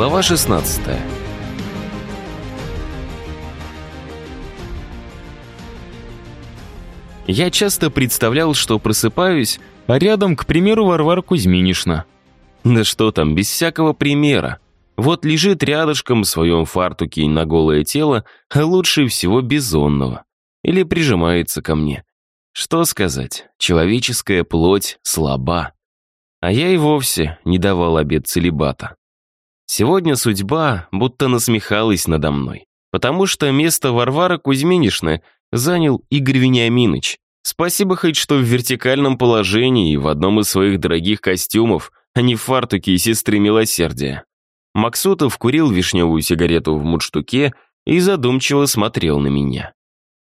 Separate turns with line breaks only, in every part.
Глава 16 Я часто представлял, что просыпаюсь, а рядом, к примеру, Варвара Кузьминишна. Да что там, без всякого примера. Вот лежит рядышком в своем фартуке на голое тело, а лучше всего бизонного. Или прижимается ко мне. Что сказать, человеческая плоть слаба. А я и вовсе не давал обет целебата. Сегодня судьба будто насмехалась надо мной, потому что место Варвара Кузьминишны занял Игорь Вениаминович. Спасибо хоть, что в вертикальном положении и в одном из своих дорогих костюмов, а не в фартуке и сестры милосердия. Максутов курил вишневую сигарету в мундштуке и задумчиво смотрел на меня.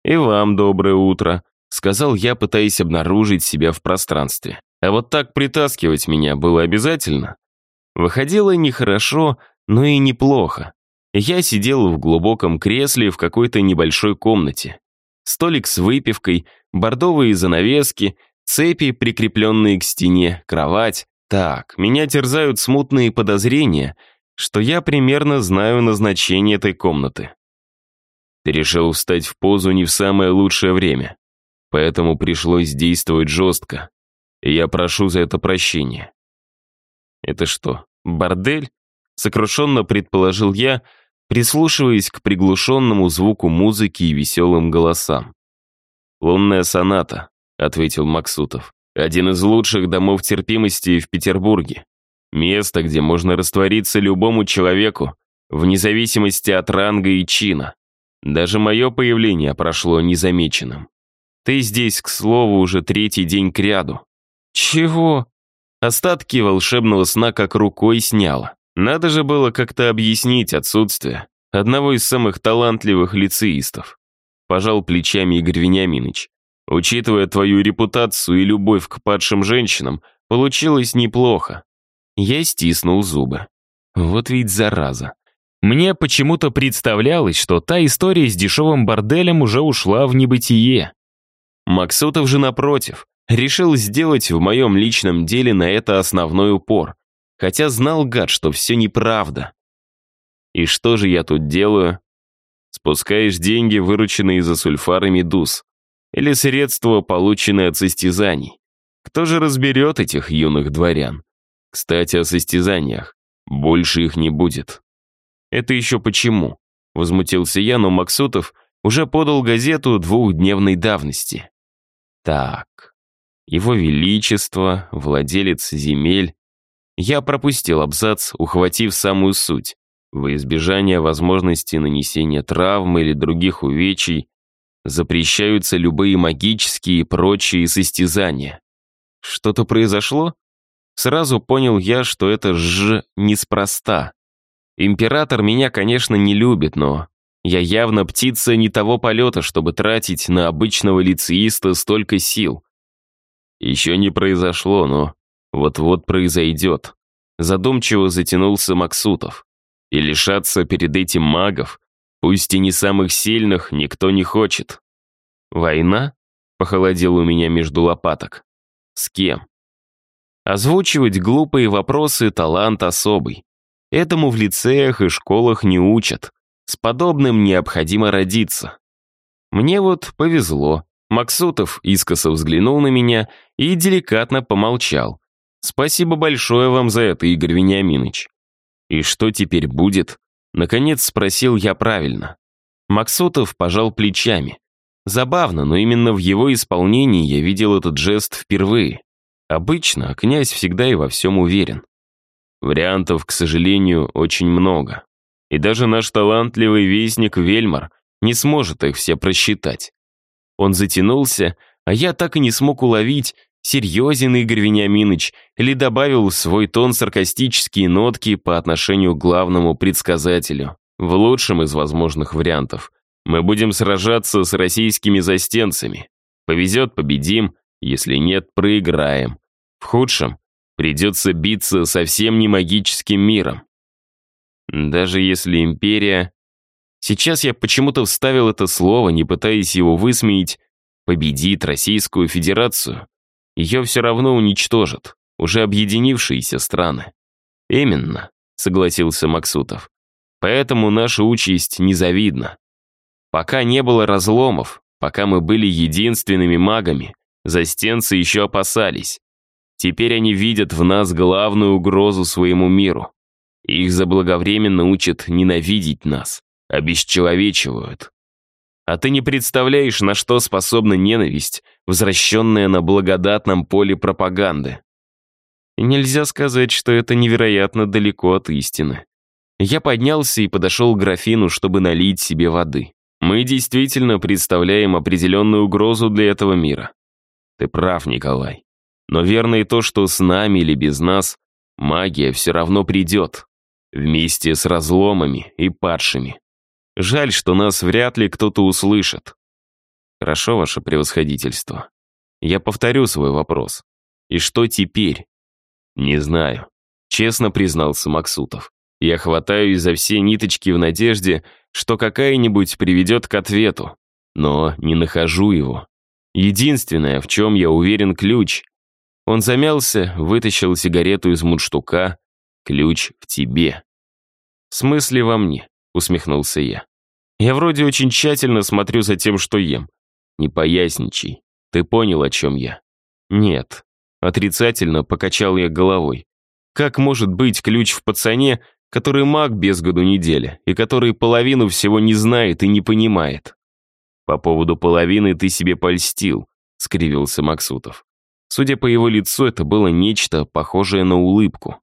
«И вам доброе утро», — сказал я, пытаясь обнаружить себя в пространстве. А вот так притаскивать меня было обязательно? Выходило нехорошо, но и неплохо. Я сидел в глубоком кресле в какой-то небольшой комнате. Столик с выпивкой, бордовые занавески, цепи, прикрепленные к стене, кровать. Так, меня терзают смутные подозрения, что я примерно знаю назначение этой комнаты. Ты решил встать в позу не в самое лучшее время, поэтому пришлось действовать жестко. Я прошу за это прощения. «Это что, бордель?» — сокрушенно предположил я, прислушиваясь к приглушенному звуку музыки и веселым голосам. «Лунная соната», — ответил Максутов. «Один из лучших домов терпимости в Петербурге. Место, где можно раствориться любому человеку, вне зависимости от ранга и чина. Даже мое появление прошло незамеченным. Ты здесь, к слову, уже третий день кряду». «Чего?» Остатки волшебного сна как рукой сняло. Надо же было как-то объяснить отсутствие одного из самых талантливых лицеистов. Пожал плечами Игорь Вениаминович. Учитывая твою репутацию и любовь к падшим женщинам, получилось неплохо. Я стиснул зубы. Вот ведь зараза. Мне почему-то представлялось, что та история с дешевым борделем уже ушла в небытие. Максутов же, напротив, решил сделать в моем личном деле на это основной упор, хотя знал, гад, что все неправда. И что же я тут делаю? Спускаешь деньги, вырученные за сульфары медуз, или средства, полученные от состязаний. Кто же разберет этих юных дворян? Кстати, о состязаниях. Больше их не будет. Это еще почему? Возмутился я, но Максутов уже подал газету двухдневной давности. Так, его Величество, владелец земель. Я пропустил абзац, ухватив самую суть. Во избежание возможности нанесения травм или других увечий запрещаются любые магические и прочие состязания. Что-то произошло? Сразу понял я, что это ж неспроста. Император меня, конечно, не любит, но я явно птица не того полета, чтобы тратить на обычного лицеиста столько сил. Еще не произошло, но вот-вот произойдет. Задумчиво затянулся Максутов. И лишаться перед этим магов, пусть и не самых сильных, никто не хочет. Война? Похолодела у меня между лопаток. С кем? Озвучивать глупые вопросы – талант особый. Этому в лицеях и школах не учат. С подобным необходимо родиться. Мне вот повезло. Максутов искоса взглянул на меня и деликатно помолчал. «Спасибо большое вам за это, Игорь Вениаминович». «И что теперь будет?» Наконец спросил я правильно. Максутов пожал плечами. Забавно, но именно в его исполнении я видел этот жест впервые. Обычно князь всегда и во всем уверен. Вариантов, к сожалению, очень много. И даже наш талантливый вестник Вельмар не сможет их все просчитать. Он затянулся, а я так и не смог уловить, серьезен Игорь Вениаминович или добавил в свой тон саркастические нотки по отношению к главному предсказателю. В лучшем из возможных вариантов мы будем сражаться с российскими застенцами. Повезет – победим, если нет – проиграем. В худшем придется биться совсем не магическим миром. Даже если империя Сейчас я почему-то вставил это слово, не пытаясь его высмеять, победит Российскую Федерацию. Ее все равно уничтожат, уже объединившиеся страны. Именно. согласился Максутов. Поэтому наша участь незавидна. Пока не было разломов, пока мы были единственными магами, застенцы еще опасались. Теперь они видят в нас главную угрозу своему миру. Их заблаговременно учат ненавидеть нас, обесчеловечивают. А ты не представляешь, на что способна ненависть, возвращенная на благодатном поле пропаганды. Нельзя сказать, что это невероятно далеко от истины. Я поднялся и подошел к графину, чтобы налить себе воды. Мы действительно представляем определенную угрозу для этого мира. Ты прав, Николай. Но верно и то, что с нами или без нас магия все равно придет. Вместе с разломами и падшими. Жаль, что нас вряд ли кто-то услышит. Хорошо, ваше превосходительство. Я повторю свой вопрос. И что теперь? Не знаю. Честно признался Максутов. Я хватаюсь за все ниточки в надежде, что какая-нибудь приведет к ответу. Но не нахожу его. Единственное, в чем я уверен, ключ. Он замялся, вытащил сигарету из мундштука. Ключ в тебе. В смысле во мне? — усмехнулся я. «Я вроде очень тщательно смотрю за тем, что ем. Не поясничай. Ты понял, о чем я?» «Нет». Отрицательно покачал я головой. «Как может быть ключ в пацане, который маг без году недели, и который половину всего не знает и не понимает?» «По поводу половины ты себе польстил», — скривился Максутов. Судя по его лицу, это было нечто похожее на улыбку.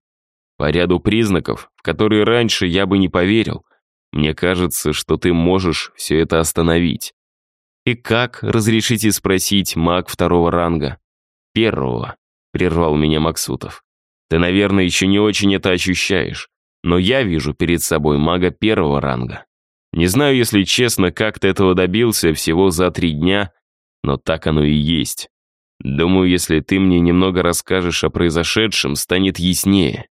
По ряду признаков, в которые раньше я бы не поверил, мне кажется, что ты можешь все это остановить. И как, разрешите спросить, маг второго ранга? Первого, прервал меня Максутов. Ты, наверное, еще не очень это ощущаешь, но я вижу перед собой мага первого ранга. Не знаю, если честно, как ты этого добился всего за три дня, но так оно и есть. Думаю, если ты мне немного расскажешь о произошедшем, станет яснее.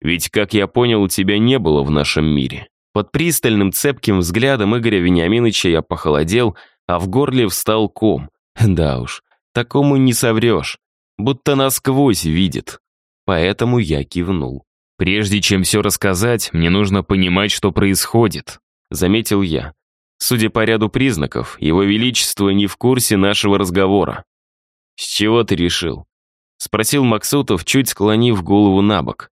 Ведь, как я понял, тебя не было в нашем мире. Под пристальным цепким взглядом Игоря Вениаминовича я похолодел, а в горле встал ком. Да уж, такому не соврешь. Будто насквозь видит. Поэтому я кивнул. «Прежде чем все рассказать, мне нужно понимать, что происходит», — заметил я. Судя по ряду признаков, его величество не в курсе нашего разговора. «С чего ты решил?» — спросил Максутов, чуть склонив голову на бок.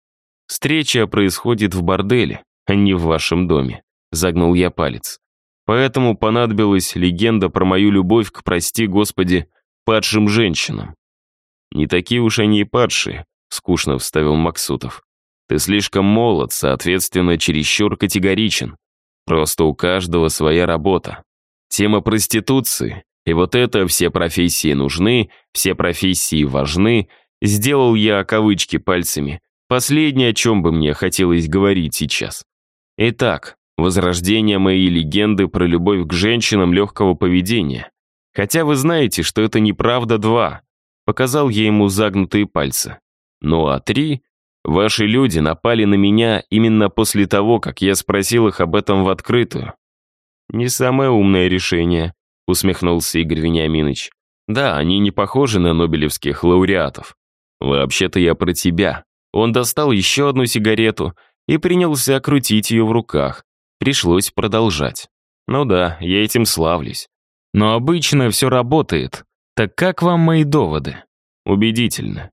«Встреча происходит в борделе не в вашем доме», — загнул я палец. Поэтому понадобилась легенда про мою любовь к, прости господи, падшим женщинам. «Не такие уж они и падшие», — скучно вставил Максутов. «Ты слишком молод, соответственно, чересчур категоричен. Просто у каждого своя работа. Тема проституции, и вот это «все профессии нужны», «все профессии важны», сделал я кавычки пальцами. Последнее, о чем бы мне хотелось говорить сейчас. Итак, возрождение моей легенды про любовь к женщинам легкого поведения. Хотя вы знаете, что это неправда два. Показал я ему загнутые пальцы. Ну а три, ваши люди напали на меня именно после того, как я спросил их об этом в открытую. Не самое умное решение, усмехнулся Игорь Вениаминович. Да, они не похожи на нобелевских лауреатов. Вообще-то я про тебя. Он достал еще одну сигарету — и принялся крутить ее в руках. Пришлось продолжать. Ну да, я этим славлюсь. Но обычно все работает. Так как вам мои доводы? Убедительно.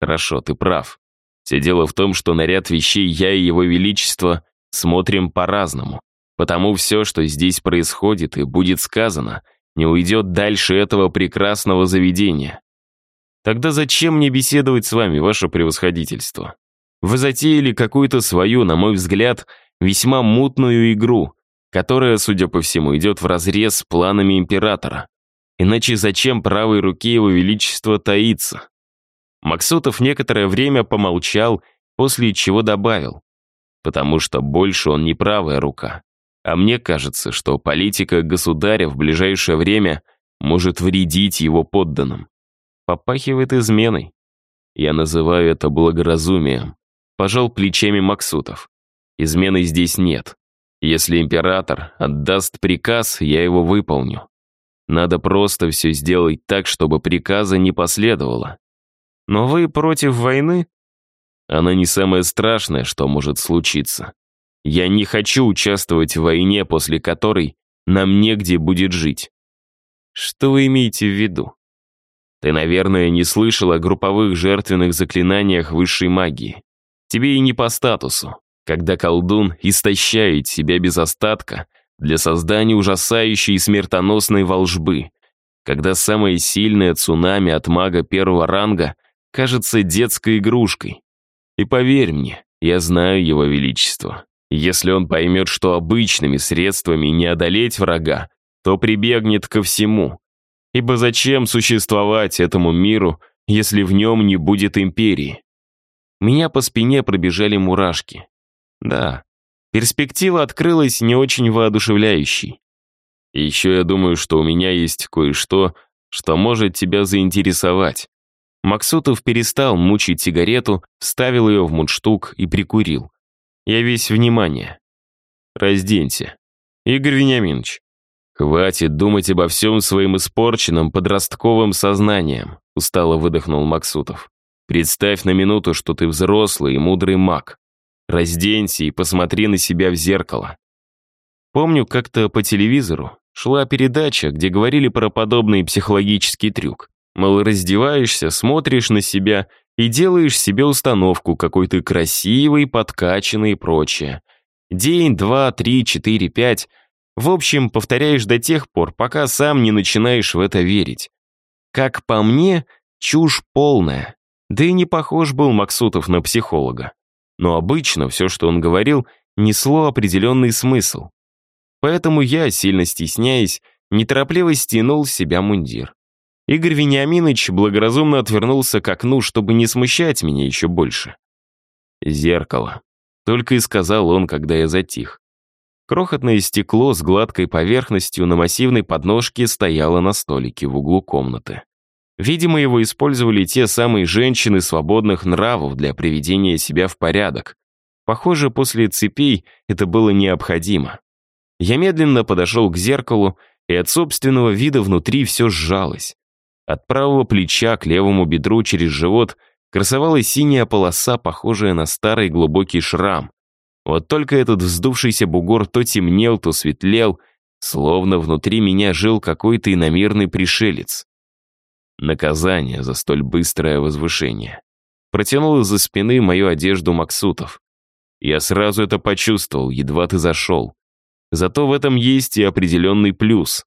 Хорошо, ты прав. Все дело в том, что на ряд вещей я и его величество смотрим по-разному. Потому все, что здесь происходит и будет сказано, не уйдет дальше этого прекрасного заведения. Тогда зачем мне беседовать с вами, ваше превосходительство? Вы затеяли какую-то свою, на мой взгляд, весьма мутную игру, которая, судя по всему, идет вразрез с планами императора. Иначе зачем правой руке его величества таиться? Максутов некоторое время помолчал, после чего добавил. Потому что больше он не правая рука. А мне кажется, что политика государя в ближайшее время может вредить его подданным. Попахивает изменой. Я называю это благоразумием. Пожал плечами Максутов. Измены здесь нет. Если император отдаст приказ, я его выполню. Надо просто все сделать так, чтобы приказа не последовало. Но вы против войны? Она не самое страшное, что может случиться. Я не хочу участвовать в войне, после которой нам негде будет жить. Что вы имеете в виду? Ты, наверное, не слышал о групповых жертвенных заклинаниях высшей магии. Тебе и не по статусу, когда колдун истощает себя без остатка для создания ужасающей и смертоносной волжбы, когда самое сильное цунами от мага первого ранга кажется детской игрушкой. И поверь мне, я знаю его величество. Если он поймет, что обычными средствами не одолеть врага, то прибегнет ко всему. Ибо зачем существовать этому миру, если в нем не будет империи? Меня по спине пробежали мурашки. Да, перспектива открылась не очень воодушевляющей. Еще я думаю, что у меня есть кое-что, что может тебя заинтересовать. Максутов перестал мучить сигарету, вставил ее в мундштук и прикурил. Я весь внимание. Разденься. Игорь Вениаминович, хватит думать обо всем своим испорченным подростковым сознанием, устало выдохнул Максутов. Представь на минуту, что ты взрослый и мудрый маг. Разденься и посмотри на себя в зеркало. Помню, как-то по телевизору шла передача, где говорили про подобный психологический трюк. Мол, раздеваешься, смотришь на себя и делаешь себе установку, какой ты красивый, подкачанный и прочее. День, два, три, четыре, пять. В общем, повторяешь до тех пор, пока сам не начинаешь в это верить. Как по мне, чушь полная. Да и не похож был Максутов на психолога. Но обычно все, что он говорил, несло определенный смысл. Поэтому я, сильно стесняясь, неторопливо стянул с себя мундир. Игорь Вениаминович благоразумно отвернулся к окну, чтобы не смущать меня еще больше. «Зеркало», — только и сказал он, когда я затих. Крохотное стекло с гладкой поверхностью на массивной подножке стояло на столике в углу комнаты. Видимо, его использовали те самые женщины свободных нравов для приведения себя в порядок. Похоже, после цепей это было необходимо. Я медленно подошел к зеркалу, и от собственного вида внутри все сжалось. От правого плеча к левому бедру через живот красовалась синяя полоса, похожая на старый глубокий шрам. Вот только этот вздувшийся бугор то темнел, то светлел, словно внутри меня жил какой-то иномерный пришелец. Наказание за столь быстрое возвышение. Протянул из-за спины мою одежду Максутов. Я сразу это почувствовал, едва ты зашел. Зато в этом есть и определенный плюс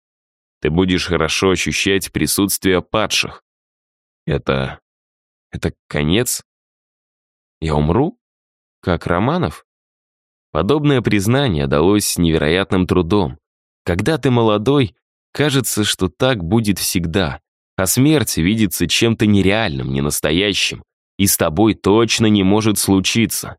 ты будешь хорошо ощущать присутствие падших. Это... это конец? Я умру? Как Романов? Подобное признание далось с невероятным трудом. Когда ты молодой, кажется, что так будет всегда, а смерть видится чем-то нереальным, ненастоящим, и с тобой точно не может случиться.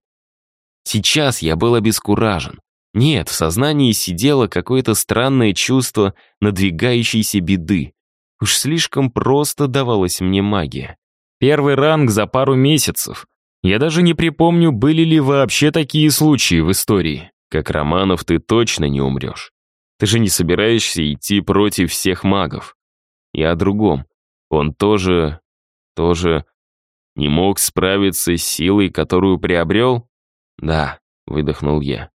Сейчас я был обескуражен. Нет, в сознании сидело какое-то странное чувство надвигающейся беды. Уж слишком просто давалась мне магия. Первый ранг за пару месяцев. Я даже не припомню, были ли вообще такие случаи в истории. Как Романов ты точно не умрешь. Ты же не собираешься идти против всех магов. И о другом. Он тоже... тоже... не мог справиться с силой, которую приобрел? Да, выдохнул я.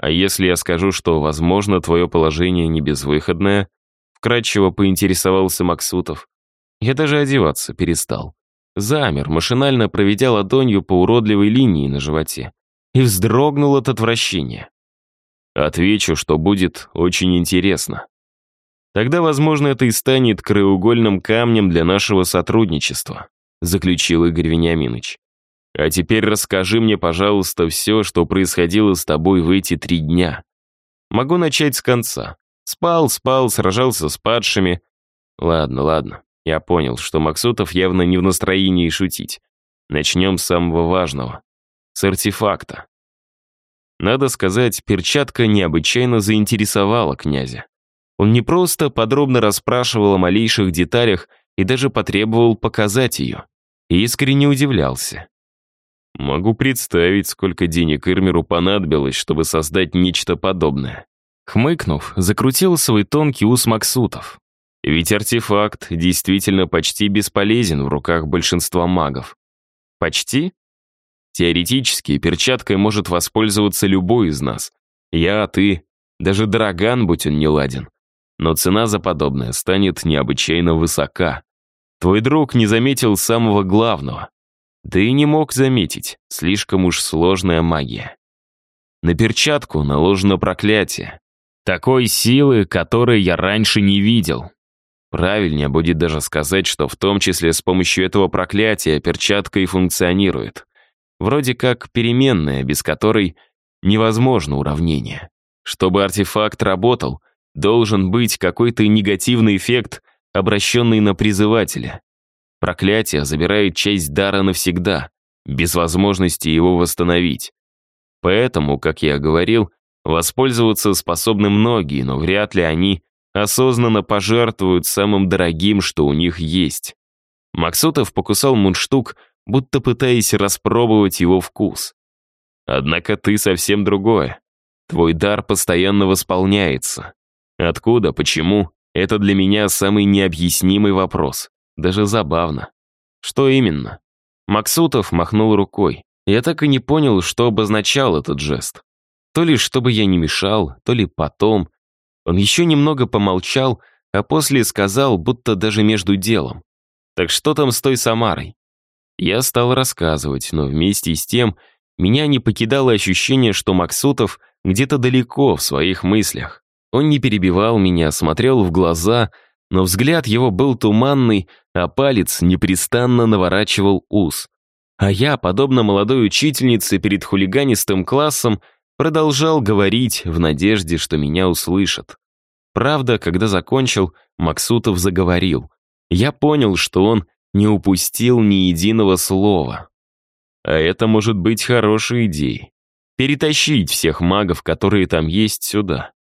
А если я скажу, что, возможно, твое положение не безвыходное?» Вкратчиво поинтересовался Максутов. Я даже одеваться перестал. Замер, машинально проведя ладонью по уродливой линии на животе. И вздрогнул от отвращения. Отвечу, что будет очень интересно. Тогда, возможно, это и станет краеугольным камнем для нашего сотрудничества, заключил Игорь Вениаминович. А теперь расскажи мне, пожалуйста, все, что происходило с тобой в эти три дня. Могу начать с конца. Спал, спал, сражался с падшими. Ладно, ладно. Я понял, что Максутов явно не в настроении шутить. Начнем с самого важного. С артефакта. Надо сказать, перчатка необычайно заинтересовала князя. Он не просто подробно расспрашивал о малейших деталях и даже потребовал показать ее. И искренне удивлялся. Могу представить, сколько денег Ирмеру понадобилось, чтобы создать нечто подобное. Хмыкнув, закрутил свой тонкий ус Максутов. Ведь артефакт действительно почти бесполезен в руках большинства магов. Почти? Теоретически, перчаткой может воспользоваться любой из нас. Я, ты, даже Драган, будь он не ладен. Но цена за подобное станет необычайно высока. Твой друг не заметил самого главного. Да и не мог заметить, слишком уж сложная магия. На перчатку наложено проклятие. Такой силы, которой я раньше не видел. Правильнее будет даже сказать, что в том числе с помощью этого проклятия перчатка и функционирует. Вроде как переменная, без которой невозможно уравнение. Чтобы артефакт работал, должен быть какой-то негативный эффект, обращенный на призывателя. Проклятие забирает часть дара навсегда, без возможности его восстановить. Поэтому, как я говорил, воспользоваться способны многие, но вряд ли они осознанно пожертвуют самым дорогим, что у них есть. Максутов покусал мундштук, будто пытаясь распробовать его вкус. Однако ты совсем другое. Твой дар постоянно восполняется. Откуда, почему? Это для меня самый необъяснимый вопрос. Даже забавно. Что именно? Максутов махнул рукой. Я так и не понял, что обозначал этот жест. То ли чтобы я не мешал, то ли потом. Он еще немного помолчал, а после сказал, будто даже между делом. Так что там с той Самарой? Я стал рассказывать, но вместе с тем меня не покидало ощущение, что Максутов где-то далеко в своих мыслях. Он не перебивал меня, смотрел в глаза, но взгляд его был туманный, а палец непрестанно наворачивал ус. А я, подобно молодой учительнице перед хулиганистым классом, продолжал говорить в надежде, что меня услышат. Правда, когда закончил, Максутов заговорил. Я понял, что он не упустил ни единого слова. А это может быть хорошей идеей. Перетащить всех магов, которые там есть, сюда.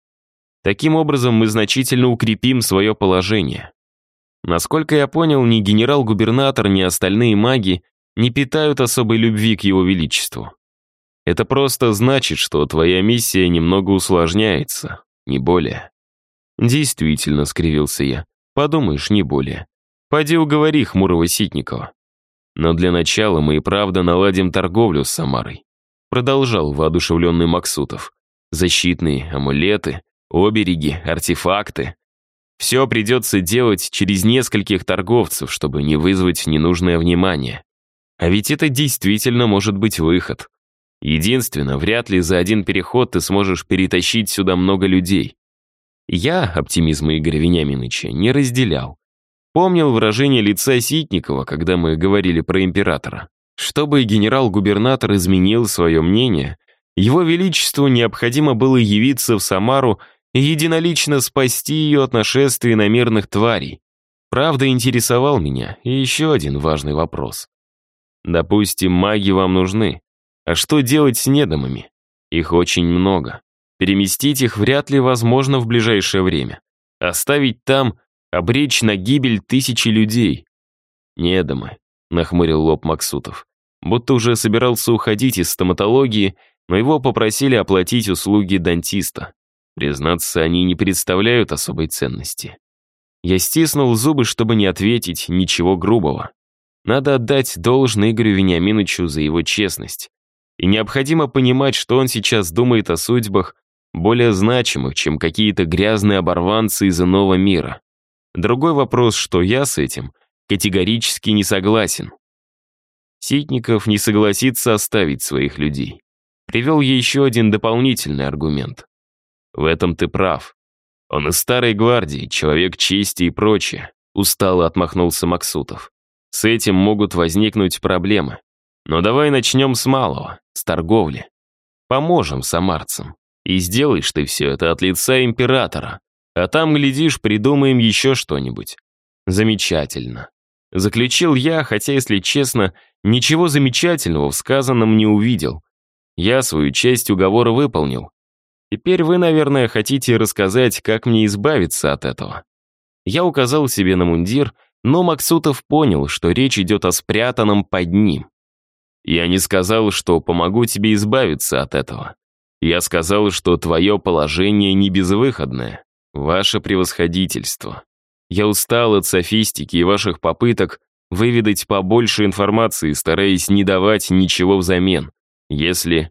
Таким образом, мы значительно укрепим свое положение. Насколько я понял, ни генерал-губернатор, ни остальные маги не питают особой любви к его величеству. Это просто значит, что твоя миссия немного усложняется, не более. Действительно, скривился я. Подумаешь, не более. Пойди уговори хмурого Ситникова. Но для начала мы и правда наладим торговлю с Самарой. Продолжал воодушевленный Максутов. Защитные амулеты, обереги, артефакты. Все придется делать через нескольких торговцев, чтобы не вызвать ненужное внимание. А ведь это действительно может быть выход. Единственное, вряд ли за один переход ты сможешь перетащить сюда много людей. Я оптимизма Игоря Вениаминовича не разделял. Помнил выражение лица Ситникова, когда мы говорили про императора. Чтобы генерал-губернатор изменил свое мнение, его величеству необходимо было явиться в Самару и единолично спасти ее от нашествия на мирных тварей. Правда, интересовал меня и еще один важный вопрос. Допустим, маги вам нужны. А что делать с недомами? Их очень много. Переместить их вряд ли возможно в ближайшее время. Оставить там, обречь на гибель тысячи людей. Недомы, нахмурил лоб Максутов. Будто уже собирался уходить из стоматологии, но его попросили оплатить услуги дантиста. Признаться, они не представляют особой ценности. Я стиснул зубы, чтобы не ответить ничего грубого. Надо отдать должное Игорю Вениаминовичу за его честность. И необходимо понимать, что он сейчас думает о судьбах более значимых, чем какие-то грязные оборванцы из иного мира. Другой вопрос, что я с этим категорически не согласен. Ситников не согласится оставить своих людей. Привел еще один дополнительный аргумент. В этом ты прав. Он из старой гвардии, человек чести и прочее. Устало отмахнулся Максутов. С этим могут возникнуть проблемы. Но давай начнем с малого, с торговли. Поможем самарцам. И сделаешь ты все это от лица императора. А там, глядишь, придумаем еще что-нибудь. Замечательно. Заключил я, хотя, если честно, ничего замечательного в сказанном не увидел. Я свою часть уговора выполнил, Теперь вы, наверное, хотите рассказать, как мне избавиться от этого. Я указал себе на мундир, но Максутов понял, что речь идет о спрятанном под ним. Я не сказал, что помогу тебе избавиться от этого. Я сказал, что твое положение не безвыходное. Ваше превосходительство. Я устал от софистики и ваших попыток выведать побольше информации, стараясь не давать ничего взамен. Если...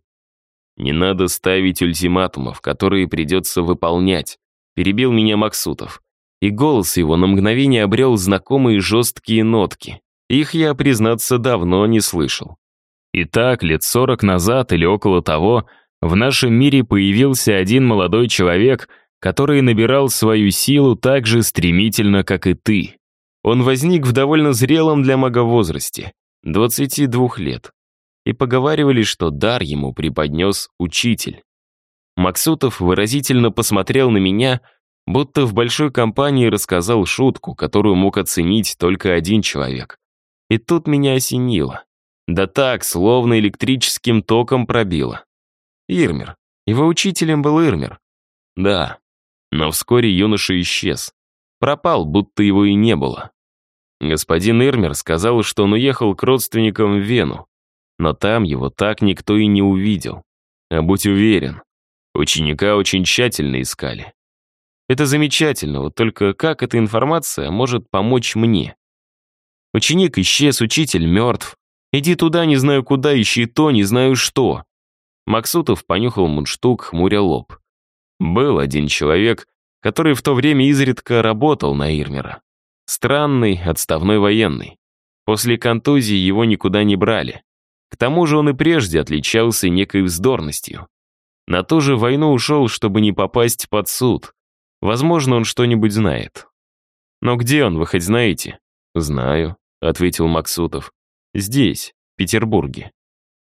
Не надо ставить ультиматумов, которые придется выполнять, перебил меня Максутов. И голос его на мгновение обрел знакомые жесткие нотки. Их я, признаться, давно не слышал. Итак, лет сорок назад или около того, в нашем мире появился один молодой человек, который набирал свою силу так же стремительно, как и ты. Он возник в довольно зрелом для мага возрасте, 22 лет. И поговаривали, что дар ему преподнес учитель. Максутов выразительно посмотрел на меня, будто в большой компании рассказал шутку, которую мог оценить только один человек. И тут меня осенило. Да так, словно электрическим током пробило. Ирмер. Его учителем был Ирмер. Да. Но вскоре юноша исчез. Пропал, будто его и не было. Господин Ирмер сказал, что он уехал к родственникам в Вену, но там его так никто и не увидел. А будь уверен, ученика очень тщательно искали. Это замечательно, вот только как эта информация может помочь мне? Ученик исчез, учитель мертв. Иди туда, не знаю куда, ищи то, не знаю что. Максутов понюхал мундштук, хмуря лоб. Был один человек, который в то время изредка работал на Ирмера. Странный, отставной военный. После контузии его никуда не брали. К тому же он и прежде отличался некой вздорностью. На ту же войну ушел, чтобы не попасть под суд. Возможно, он что-нибудь знает. «Но где он, вы хоть знаете?» «Знаю», — ответил Максутов. «Здесь, в Петербурге.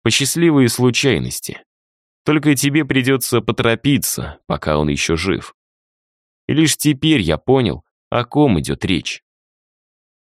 По счастливой случайности. Только тебе придется поторопиться, пока он еще жив». И лишь теперь я понял, о ком идет речь.